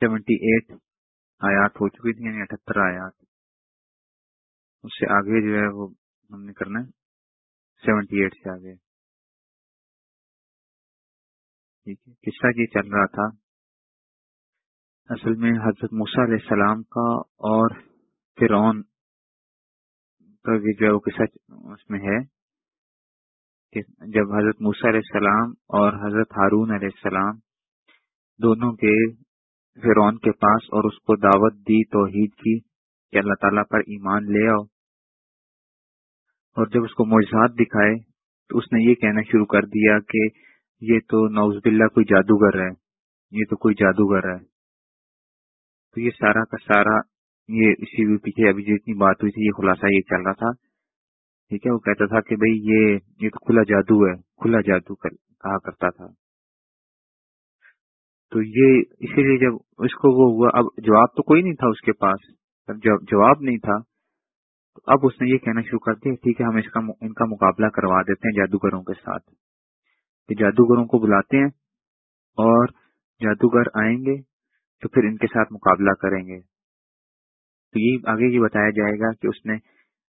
Seventy eight آیات ہو چکی تھی یعنی اٹھہتر آیات۔ اس سے آگے جو ہے وہ ہم نے کرنا ہے سیونٹی ایٹ سے آگے۔ ٹھیک ہے، قصہ یہ چل رہا تھا۔ اصل میں حضرت موسیٰ علیہ السلام کا اور فرعون کا جو ہے وہ قصہ اس میں ہے کہ جب حضرت موسیٰ علیہ السلام اور حضرت ہارون علیہ السلام دونوں کے فرعون کے پاس اور اس کو دعوت دی، توحید کی کہ اللہ تعالیٰ پر ایمان لے آؤ۔ اور جب اس کو معجزات دکھائے تو اس نے یہ کہنا شروع کر دیا کہ یہ تو نوز باللہ کوئی جادوگر ہے، یہ تو کوئی جادوگر ہے۔ تو یہ سارا کا سارا، یہ اسی بھی پیچھے ابھی جتنی بات ہوئی تھی، یہ خلاصہ یہ چل رہا تھا۔ ٹھیک ہے، وہ کہتا تھا کہ بھئی یہ یہ تو کھلا جادو ہے، کھلا جادو کہا کرتا تھا۔ تو یہ اسی لیے جب اس کو وہ ہوا، اب جواب تو کوئی نہیں تھا اس کے پاس۔ جب جواب نہیں تھا۔ تو اب اس نے یہ کہنا شروع کر دیا، ٹھیک ہے، ہم اس کا ان کا مقابلہ کروا دیتے ہیں جادوگروں کے ساتھ۔ جادوگروں کو بلاتے ہیں اور جادوگر آئیں گے تو پھر ان کے ساتھ مقابلہ کریں گے۔ تو یہ آگے یہ بتایا جائے گا کہ اس نے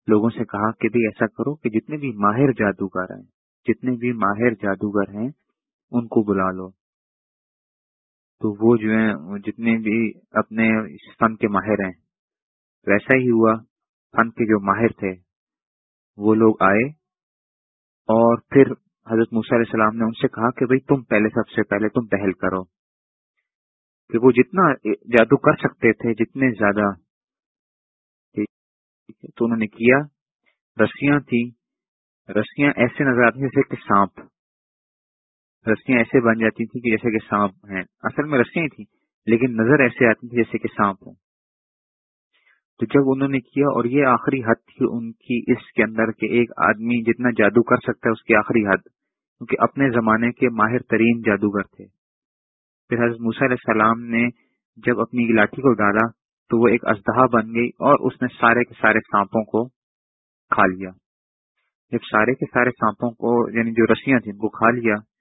لوگوں سے کہا کہ بھی ایسا کرو کہ جتنے بھی ماہر جادوگر ہیں، جتنے بھی ماہر جادوگر ہیں، ان کو بلا لو۔ تو وہ جو ہیں جتنے بھی اپنے فن کے ماہر ہیں۔ ویسا ہی ہوا فن کے جو ماہر تھے۔ وہ لوگ آئے اور پھر حضرت علیہ السلام نے ان سے کہا کہ بھئی تم پہلے سب سے پہلے تم پہل کرو۔ کہ وہ جتنا جادو کر سکتے تھے، جتنے زیادہ تو انہوں نے کیا۔ رسیاں تھیں۔ رسیاں ایسے نظر آتی جیسے کہ سانپ۔ رسیاں ایسے بن جاتی تھیں کہ جیسے کہ سانپ ہیں۔ اصل میں رسیاں ہی تھیں، لیکن نظر ایسے آتی تھی جیسے کہ سانپ ہوں۔ تو جب انہوں نے کیا اور یہ آخری حد تھی ان کی اس کے اندر کہ ایک آدمی جتنا جادو کر سکتا ہے اس کی آخری حد، کیونکہ اپنے زمانے کے ماہر ترین جادوگر تھے۔ پھر حضرت موسیٰ علیہ السلام نے جب اپنی لاٹھی کو ڈالا تو وہ ایک اسدہ بن گئی اور اس نے سارے کے سارے سانپوں کو کھا لیا۔ جب سارے کے سارے سانپوں کو یعنی جو رسیاں تھیں، ان کو کھا لیا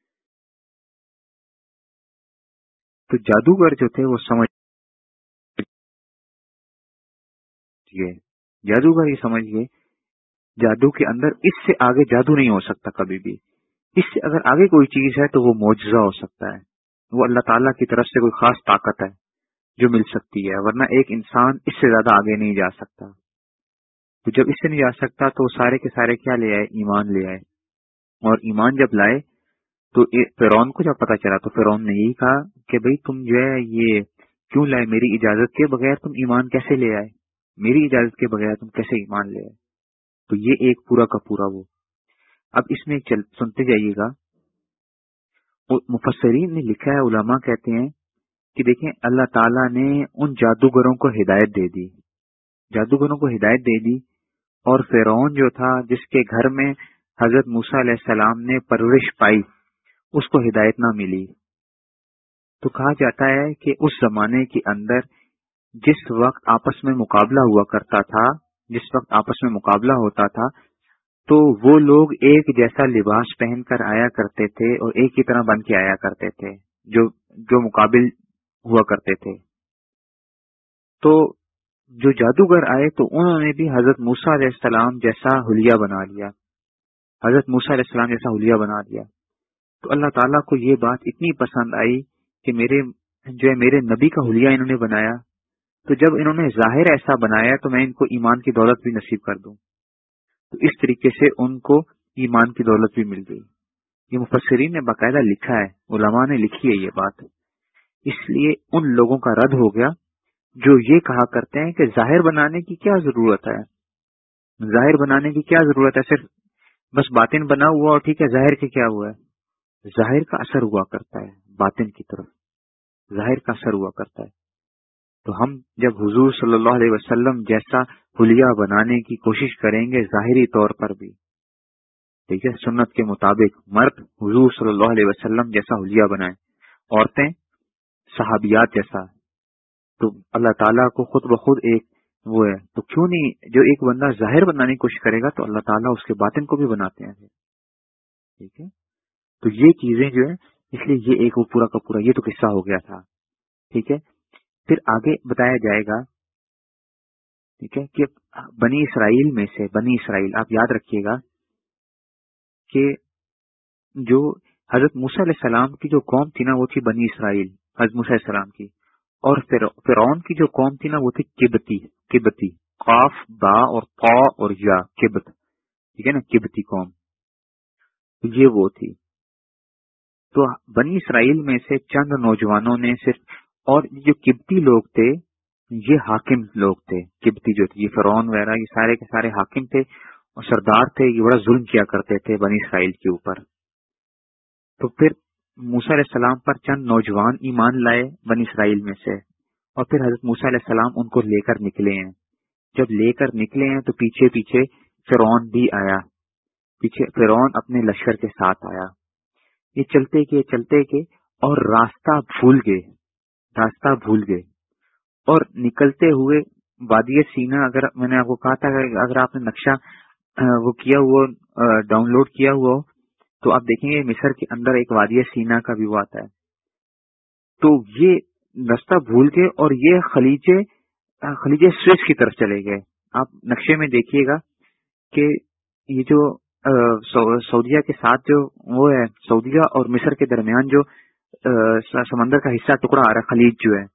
تو جادوگر جو تھے وہ سمجھ جادوگر یہ سمجھیے جادو کے اندر اس سے آگے جادو نہیں ہو سکتا کبھی بھی۔ اس سے اگر آگے کوئی چیز ہے تو وہ معجزہ ہو سکتا ہے۔ وہ اللہ تعالیٰ کی طرف سے کوئی خاص طاقت ہے جو مل سکتی ہے، ورنہ ایک انسان اس سے زیادہ آگے نہیں جا سکتا۔ تو جب اس سے نہیں جا سکتا تو سارے کے سارے کیا لے آئے؟ ایمان لے آئے۔ اور ایمان جب لائے تو فرون کو جب پتا چلا تو فرون نے یہی کہا کہ بھئی تم جو ہے یہ کیوں لائے؟ میری اجازت کے بغیر تم ایمان کیسے لے آئے؟ میری اجازت کے بغیر تم کیسے ایمان لے آئے؟ تو یہ ایک پورا کا پورا وہ۔ اب اس میں چل سنتے جائیے گا۔ مفسرین نے لکھا ہے، علماء کہتے ہیں کہ دیکھیں اللہ تعالیٰ نے ان جادوگروں کو ہدایت دے دی۔ جادوگروں کو ہدایت دے دی اور فرعون جو تھا، جس کے گھر میں حضرت موسیٰ علیہ السلام نے پرورش پائی اس کو ہدایت نہ ملی۔ تو کہا جاتا ہے کہ اس زمانے کے اندر جس وقت آپس میں مقابلہ ہوا کرتا تھا، جس وقت آپس میں مقابلہ ہوتا تھا، تو وہ لوگ ایک جیسا لباس پہن کر آیا کرتے تھے اور ایک ہی طرح بن کے آیا کرتے تھے، جو جو مقابل ہوا کرتے تھے۔ تو جو جادوگر آئے تو انہوں نے بھی حضرت موسا علیہ السلام جیسا حلیہ بنا لیا۔ حضرت موسا علیہ السلام جیسا حلیہ بنا لیا۔ تو اللہ تعالیٰ کو یہ بات اتنی پسند آئی کہ میرے جو ہے میرے نبی کا حلیہ انہوں نے بنایا، تو جب انہوں نے ظاہر ایسا بنایا تو میں ان کو ایمان کی دولت بھی نصیب کر دوں۔ تو اس طریقے سے ان کو ایمان کی دولت بھی مل گئی۔ یہ مفسرین نے باقاعدہ لکھا ہے، علماء نے لکھی ہے یہ بات۔ اس لیے ان لوگوں کا رد ہو گیا جو یہ کہا کرتے ہیں کہ ظاہر بنانے کی کیا ضرورت ہے؟ ظاہر بنانے کی کیا ضرورت ہے؟ صرف بس باطن بنا ہوا اور ٹھیک ہے، ظاہر کے کیا ہوا ہے؟ ظاہر کا اثر ہوا کرتا ہے، باطن کی طرف۔ ظاہر کا اثر ہوا کرتا ہے۔ تو ہم جب حضور صلی اللہ علیہ وسلم جیسا حلیہ بنانے کی کوشش کریں گے، ظاہری طور پر بھی۔ ٹھیک ہے، سنت کے مطابق مرد حضور صلی اللہ علیہ وسلم جیسا حلیہ بنائیں، عورتیں صحابیات جیسا۔ تو اللہ تعالیٰ کو خود بخود ایک وہ ہے۔ تو کیوں نہیں جو ایک بندہ ظاہر بنانے کی کوشش کرے گا، تو اللہ تعالیٰ اس کے باطن کو بھی بناتے ہیں۔ ٹھیک ہے۔ تو یہ چیزیں جو ہے اس لیے یہ ایک وہ پورا کا پورا، یہ تو قصہ ہو گیا تھا۔ ٹھیک ہے؟ پھر آگے بتایا جائے گا، ٹھیک ہے، کہ بنی اسرائیل میں سے، بنی اسرائیل، آپ یاد رکھیے گا کہ جو حضرت موسیٰ علیہ السلام کی جو قوم تھی نا، وہ تھی بنی اسرائیل، حضرت موسیٰ علیہ السلام کی۔ اور فرعون کی جو قوم تھی نا، وہ تھی کبتی کبتی۔ قاف، با اور قا اور یا، کبت۔ ٹھیک ہے نا؟ کبتی قوم۔ یہ وہ تھی۔ تو بنی اسرائیل میں سے چند نوجوانوں نے صرف اور جو کبتی لوگ تھے، یہ حاکم لوگ تھے۔ کبتی جو تھے یہ فرعون وغیرہ، یہ سارے کے سارے حاکم تھے اور سردار تھے، یہ بڑا ظلم کیا کرتے تھے بنی اسرائیل کے اوپر۔ تو پھر موسا علیہ السلام پر چند نوجوان ایمان لائے بنی اسرائیل میں سے اور پھر حضرت موسا علیہ السلام ان کو لے کر نکلے ہیں۔ جب لے کر نکلے ہیں تو پیچھے پیچھے فرعون بھی آیا۔ پیچھے فرعون اپنے لشکر کے ساتھ آیا۔ یہ چلتے کے چلتے کے اور راستہ بھول گئے، راستہ بھول گئے۔ اور نکلتے ہوئے وادی سینا، اگر میں نے آپ کو کہا تھا اگر آپ نے نقشہ وہ کیا ہوا ڈاؤن لوڈ کیا ہوا، تو آپ دیکھیں گے مصر کے اندر ایک وادی سینا کا بھی وہ آتا ہے۔ تو یہ رستہ بھول کے اور یہ خلیج خلیج سویچ کی طرف چلے گئے۔ آپ نقشے میں دیکھیے گا کہ یہ جو سعودیہ کے ساتھ جو وہ ہے، سعودیہ اور مصر کے درمیان جو سمندر کا حصہ، ٹکڑا آ رہا ہے خلیج جو ہے،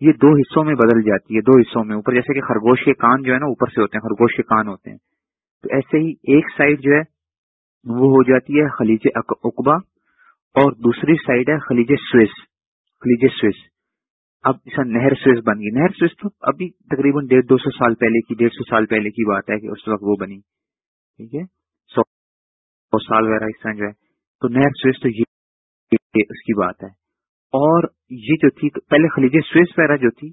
یہ دو حصوں میں بدل جاتی ہے، دو حصوں میں۔ اوپر جیسے کہ خرگوش کے کان جو ہے نا، اوپر سے ہوتے ہیں، خرگوش کے کان ہوتے ہیں۔ تو ایسے ہی ایک سائڈ جو ہے، وہ ہو جاتی ہے خلیج اقبا اور دوسری سائڈ ہے خلیج سوئس خلیج سوئس۔ اب ایسا نہر سوئس بن گئی۔ نہر سوئس تو ابھی تقریباً ڈیڑھ دو سو سال پہلے کی، ڈیڑھ سو سال پہلے کی بات ہے کہ اس وقت وہ بنی۔ ٹھیک ہے؟ سو سال وغیرہ اس طرح جو ہے، تو نہر سوئس تو یہ اس کی بات ہے۔ اور یہ جو تھی، پہلے خلیج سوئس وغیرہ جو تھی،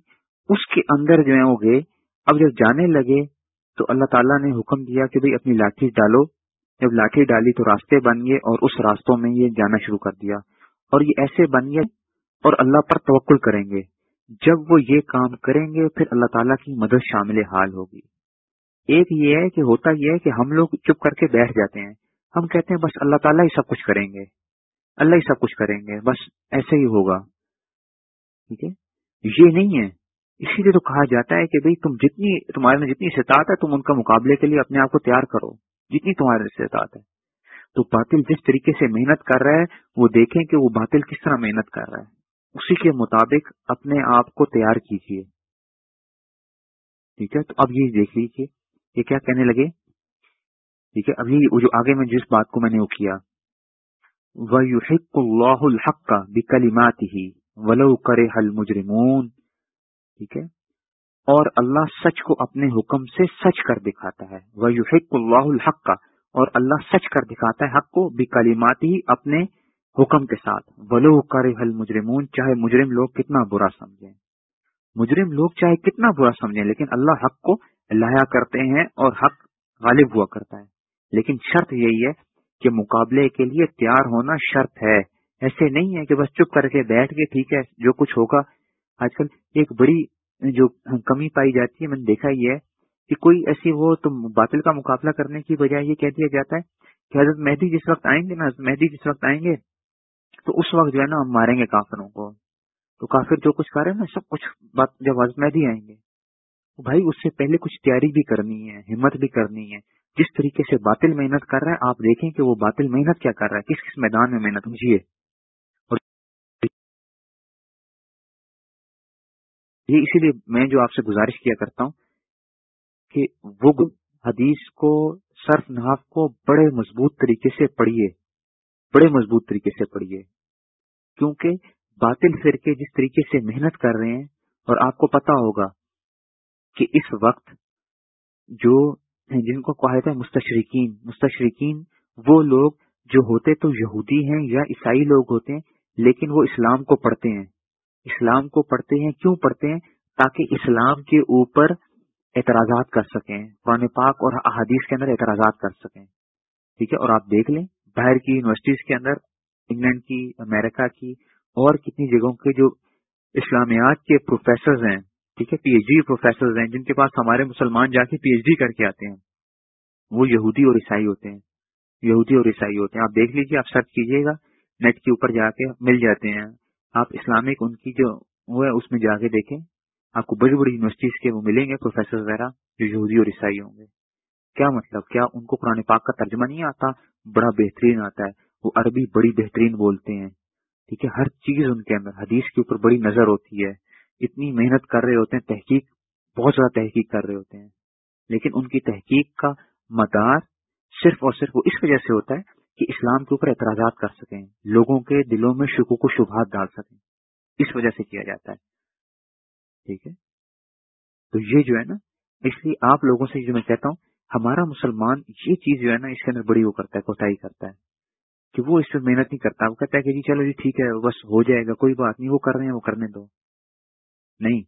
اس کے اندر جو ہے وہ گئے۔ اب جب جانے لگے، تو اللہ تعالیٰ نے حکم دیا کہ بھئی اپنی لاٹھی ڈالو۔ جب لاٹھی ڈالی تو راستے بن گئے اور اس راستوں میں یہ جانا شروع کر دیا۔ اور یہ ایسے بن گئے اور اللہ پر توکل کریں گے۔ جب وہ یہ کام کریں گے، پھر اللہ تعالیٰ کی مدد شامل حال ہوگی۔ ایک یہ ہے کہ ہوتا یہ ہے کہ ہم لوگ چپ کر کے بیٹھ جاتے ہیں۔ ہم کہتے ہیں بس اللہ تعالیٰ ہی سب کچھ کریں گے۔ اللہ ہی سب کچھ کریں گے، بس ایسے ہی ہوگا۔ ٹھیک ہے؟ یہ نہیں ہے۔ اسی لیے تو کہا جاتا ہے کہ بھئی تم جتنی، تمہارے میں جتنی استطاعت ہے، تم ان کا مقابلے کے لیے اپنے آپ کو تیار کرو۔ جتنی تمہارے استطاعت ہے۔ تو باطل جس طریقے سے محنت کر رہا ہے، وہ دیکھیں کہ وہ باطل کس طرح محنت کر رہا ہے۔ اسی کے مطابق اپنے آپ کو تیار کیجیے ٹھیک ہے؟ تو اب یہ دیکھ لیجیے یہ کیا کہنے لگے؟ ٹھیک ہے؟ ابھی جو آگے میں جس بات کو میں نے وہ کیا وہ اللہ الحق کا بکلیمات ہی ولو کرے مجرمون ٹھیک ہے؟ اور اللہ سچ کو اپنے حکم سے سچ کر دکھاتا ہے۔ وہ اللہ الحق۔ کا اور اللہ سچ کر دکھاتا ہے حق کو بھی ہی اپنے حکم کے ساتھ۔ ولو کر حل مجرمون چاہے مجرم لوگ کتنا برا سمجھیں۔ مجرم لوگ چاہے کتنا برا سمجھیں، لیکن اللہ حق کو لایا کرتے ہیں اور حق غالب ہوا کرتا ہے۔ لیکن شرط یہی ہے کہ مقابلے کے لیے تیار ہونا شرط ہے۔ ایسے نہیں ہے کہ بس چپ کر کے بیٹھ کے ٹھیک ہے، جو کچھ ہوگا۔ آج کل ایک بڑی جو کمی پائی جاتی ہے، میں نے دیکھا یہ ہے کہ کوئی ایسی وہ تو باطل کا مقابلہ کرنے کی بجائے یہ کہہ دیا جاتا ہے کہ حضرت مہدی جس وقت آئیں گے نا مہدی جس وقت آئیں گے، تو اس وقت جو ہے نا ہم ماریں گے کافروں کو۔ تو کافر جو کچھ کر رہے ہیں نا، سب کچھ بات جب حضرت مہدی آئیں گے بھائی اس سے پہلے کچھ تیاری بھی کرنی ہے، ہمت بھی کرنی ہے۔ جس طریقے سے باطل محنت کر رہا ہے؟ آپ دیکھیں کہ وہ باطل محنت کیا کر رہا ہے؟ کس کس میدان میں محنت مجھے یہ اسی لیے میں جو آپ سے گزارش کیا کرتا ہوں کہ وہ حدیث کو، صرف نحاف کو بڑے مضبوط طریقے سے پڑھیے، بڑے مضبوط طریقے سے پڑھیے، کیونکہ باطل فرقے جس طریقے سے محنت کر رہے ہیں، اور آپ کو پتا ہوگا کہ اس وقت جو جن کو کہا جاتا ہے مستشرقین۔ مستشرقین وہ لوگ جو ہوتے تو یہودی ہیں یا عیسائی لوگ ہوتے ہیں، لیکن وہ اسلام کو پڑھتے ہیں۔ اسلام کو پڑھتے ہیں، کیوں پڑھتے ہیں؟ تاکہ اسلام کے اوپر اعتراضات کر سکیں۔ قرآن پاک اور احادیث کے اندر اعتراضات کر سکیں۔ ٹھیک ہے؟ اور آپ دیکھ لیں، باہر کی یونیورسٹیز کے اندر، انگلینڈ کی، امریکہ کی، اور کتنی جگہوں کے جو اسلامیات کے پروفیسرز ہیں ٹھیک ہے پی ایچ ڈی پروفیسرز ہیں، جن کے پاس ہمارے مسلمان جا کے پی ایچ ڈی کر کے آتے ہیں۔ وہ یہودی اور عیسائی ہوتے ہیں۔ یہودی اور عیسائی ہوتے ہیں۔ آپ دیکھ لیجیے آپ سرچ کیجیے گا، نیٹ کے اوپر جا کے مل جاتے ہیں۔ آپ اسلامک، ان کی جو وہ ہے، اس میں جا کے دیکھیں۔ آپ کو بڑی بڑی یونیورسٹیز کے وہ ملیں گے پروفیسر وغیرہ، جو یہودی اور عیسائی ہوں گے۔ کیا مطلب؟ کیا ان کو قرآن پاک کا ترجمہ نہیں آتا؟ بڑا بہترین آتا ہے۔ وہ عربی بڑی بہترین بولتے ہیں۔ ٹھیک ہے، ہر چیز ان کے اندر، حدیث کے اوپر بڑی نظر ہوتی ہے۔ اتنی محنت کر رہے ہوتے ہیں، تحقیق، بہت زیادہ تحقیق کر رہے ہوتے ہیں۔ لیکن ان کی تحقیق کا مدار صرف اور صرف وہ اس وجہ سے ہوتا ہے کہ اسلام کے اوپر اعتراضات کر سکیں، لوگوں کے دلوں میں شکو کو شبہات ڈال سکیں۔ اس وجہ سے کیا جاتا ہے۔ ٹھیک ہے؟ تو یہ جو ہے نا، اس لیے آپ لوگوں سے جو میں کہتا ہوں، ہمارا مسلمان یہ چیز جو ہے نا، اس کے اندر بڑی وہ کرتا ہے، کوتاہی کرتا ہے کہ وہ اس پہ محنت نہیں کرتا۔ وہ کہتا ہے کہ جی چلو جی ٹھیک ہے، بس ہو جائے گا، کوئی بات نہیں، وہ کر رہے ہیں، وہ کرنے دو۔ نہیں۔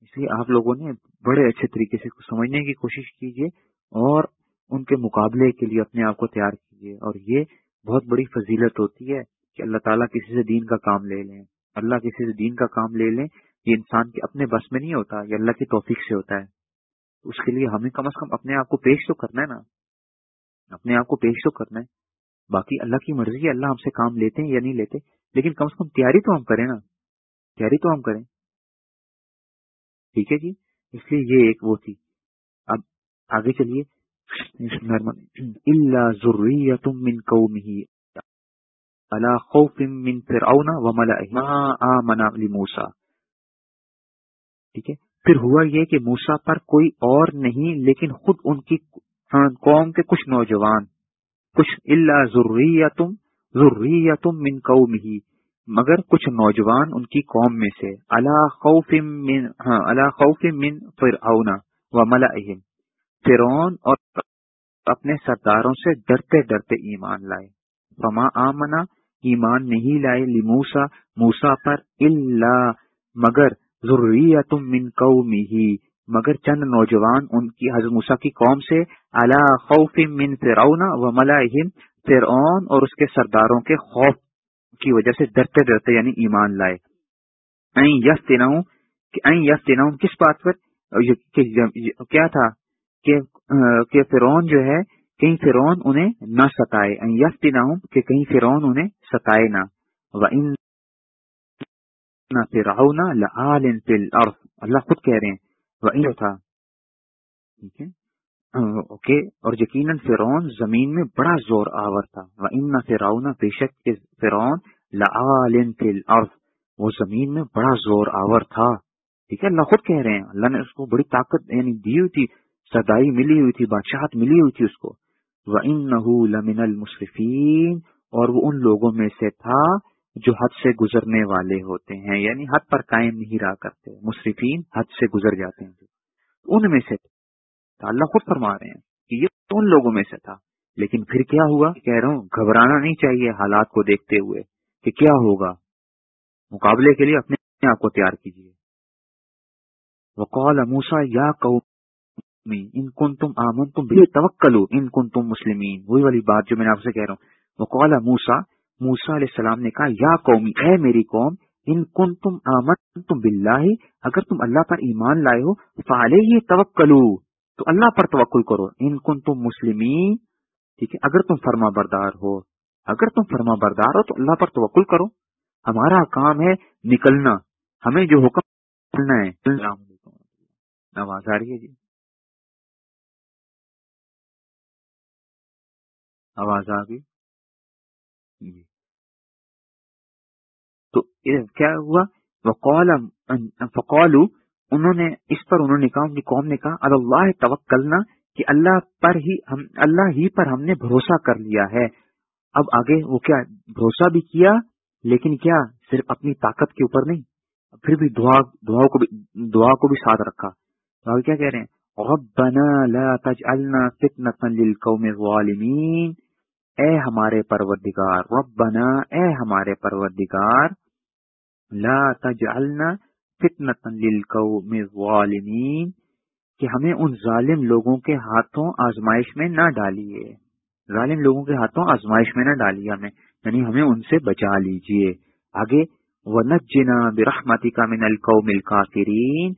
اس لیے آپ لوگوں نے بڑے اچھے طریقے سے سمجھنے کی کوشش کیجیے اور ان کے مقابلے کے لیے اپنے آپ کو تیار کیجیے اور یہ بہت بڑی فضیلت ہوتی ہے کہ اللہ تعالیٰ کسی سے دین کا کام لے لیں۔ اللہ کسی سے دین کا کام لے لیں، یہ انسان کے اپنے بس میں نہیں ہوتا، یہ اللہ کی توفیق سے ہوتا ہے۔ اس کے لیے ہمیں کم از کم اپنے آپ کو پیش تو کرنا ہے نا۔ اپنے آپ کو پیش تو کرنا ہے۔ باقی اللہ کی مرضی ہے، اللہ ہم سے کام لیتے ہیں یا نہیں لیتے، لیکن کم از کم تیاری تو ہم کریں نا۔ تیاری تو ہم کریں۔ ٹھیک ہے جی؟ اس لیے یہ ایک وہ تھی۔ اب آگے چلیے۔ اللہ ضروری من قومی اللہ خوف من فرعون وملئه لموسى۔ ٹھیک ہے؟ پھر ہوا یہ کہ موسا پر کوئی اور نہیں، لیکن خود ان کی قوم کے کچھ نوجوان۔ کچھ اللہ ضروری یا تم ضروری یا تم من قومی مگر کچھ نوجوان ان کی قوم میں سے اللہ خوف من ہاں اللہ خوف من فرعون وملئهم فرعون اور اپنے سرداروں سے ڈرتے ڈرتے ایمان لائے۔ فما آمنا ایمان نہیں لائے لموسا، موسا پر اللہ مگر ضروری تم من قومی ہی مگر چند نوجوان ان کی، حضرت موسا کی قوم سے اللہ خوف من فرعون و ملاحم فرعون اور اس کے سرداروں کے خوف کی وجہ سے ڈرتے ڈرتے یعنی ایمان لائے۔ این یس تیناؤں یس تیناؤں کس بات پر؟ کیا تھا؟ کہ فرون جو ہے، کہیں فرون انہیں نہ ستائے۔ این یس تیناؤں کہ کہیں فرون انہیں ستائے نہ۔ فرعون لعال فی الارض۔ اللہ خود کہہ رہے ہیں۔ وہ تھا۔ ٹھیک ہے؟ اوکے، اور یقیناً فرعون زمین میں بڑا زور آور تھا۔ وہ فرعون بے شک فرعون لعال فی الارض وہ زمین میں بڑا زور آور تھا۔ ٹھیک ہے، اللہ خود کہہ رہے ہیں۔ اللہ نے اس کو بڑی طاقت یعنی دی ہوئی تھی، سدائی ملی ہوئی تھی، بادشاہت ملی ہوئی تھی اس کو۔ وہ ان لمن المصرفین اور وہ ان لوگوں میں سے تھا جو حد سے گزرنے والے ہوتے ہیں یعنی حد پر قائم نہیں رہا کرتے۔ مصرفین حد سے گزر جاتے ہیں۔ ان میں سے اللہ خود فرما رہے ہیں کہ یہ ان لوگوں میں سے تھا۔ لیکن پھر کیا ہوا؟ کہہ رہا ہوں، گھبرانا نہیں چاہیے حالات کو دیکھتے ہوئے کہ کیا ہوگا۔ مقابلے کے لیے اپنے آپ کو تیار کیجیے۔ وقال موسا یا ان کن تم آمن تم بھی توکلو ان کن تم مسلمین۔ وہی والی بات جو میں نے آپ سے کہہ رہا ہوں۔ وقال موسا موسا علیہ السلام نے کہا، یا قومی، اے میری قوم، ان کن تم آمد تم بلّہ اگر تم اللہ پر ایمان لائے ہو فالے ہی توکلو تو اللہ پر توکل کرو۔ ان کن تم مسلمین، ٹھیک ہے؟ اگر تم فرما بردار ہو، اگر تم فرما بردار ہو تو اللہ پر توکل کرو۔ ہمارا کام ہے نکلنا۔ ہمیں جو حکم کرنا ہے۔ السلام علیکم۔ آواز آ رہی ہے جی۔ آواز آ گئی؟ جی۔ تو کیا ہوا؟ وقال فقالو انہوں نے اس پر انہوں نے کہا، ان کی قوم نے کہا اللہ توکلنا کہ اللہ پر ہی ہم اللہ ہی پر ہم نے بھروسہ کر لیا ہے۔ اب آگے وہ کیا بھروسہ بھی کیا، لیکن کیا صرف اپنی طاقت کے اوپر نہیں، پھر بھی دعا دعا کو بھی دعا کو بھی ساتھ رکھا۔ تو آگے کیا کہہ رہے ہیں؟ ربنا لا تجعلنا فتنة للقوم الظالمین۔ اے ہمارے پروردگار، ربنا، اے ہمارے پروردگار، لا تجعلنا فتنة للقوم الظالمین کہ ہمیں ان ظالم لوگوں کے ہاتھوں آزمائش میں نہ ڈالیے۔ ظالم لوگوں کے ہاتھوں آزمائش میں نہ ڈالیے ہمیں یعنی ہمیں ان سے بچا لیجیے۔ آگے، ونجنا برحمتک من القوم الکافرین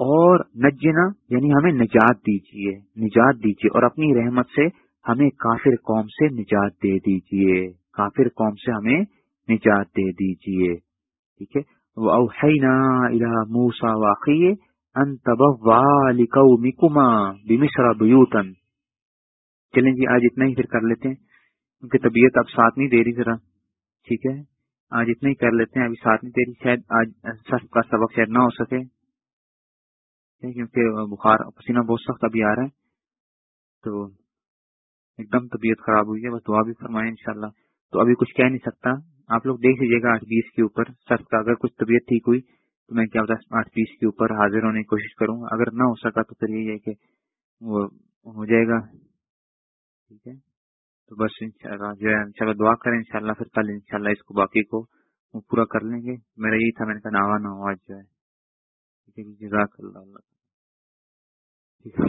اور نجنا یعنی ہمیں نجات دیجیے نجات دیجیے اور اپنی رحمت سے ہمیں کافر قوم سے نجات دے دیجیے۔ کافر قوم سے ہمیں نجات دے دیجیے۔ ٹھیک ہے؟ اوحینا الى موسا واقعی ان تبوا بمصر بیوتن چلیں جی آج اتنا ہی پھر کر لیتے ہیں۔ کیونکہ طبیعت اب ساتھ نہیں دے رہی ذرا۔ ٹھیک ہے؟ آج اتنا ہی کر لیتے ہیں، ابھی ساتھ نہیں دے رہی۔ شاید آج سخت کا سبق شاید نہ ہو سکے۔ کیونکہ بخار پسینہ بہت سخت ابھی آ رہا ہے۔ تو ایک دم طبیعت خراب ہوئی ہے، بس دعا بھی فرمائیں انشاءاللہ۔ تو ابھی کچھ کہہ نہیں سکتا۔ آپ لوگ دیکھ لیجیے گا آٹھ بیس کے اوپر۔ سر کا اگر کچھ طبیعت ٹھیک ہوئی تو میں کیا بتا آٹھ بیس کے اوپر حاضر ہونے کی کوشش کروں۔ گا اگر نہ ہو سکا تو پھر یہی ہے کہ وہ ہو جائے گا۔ ٹھیک ہے؟ تو بس ان شاء اللہ جو ہے ان شاء اللہ دعا کریں ان شاء اللہ پھر کل ان شاء اللہ اس کو باقی کو وہ پورا کر لیں گے۔ میرا یہی تھا، میں نے کہا ناوا نہ ہو آج جو ہے۔ ٹھیک ہے جی، جزاک اللہ اللہ۔ ٹھیک ہے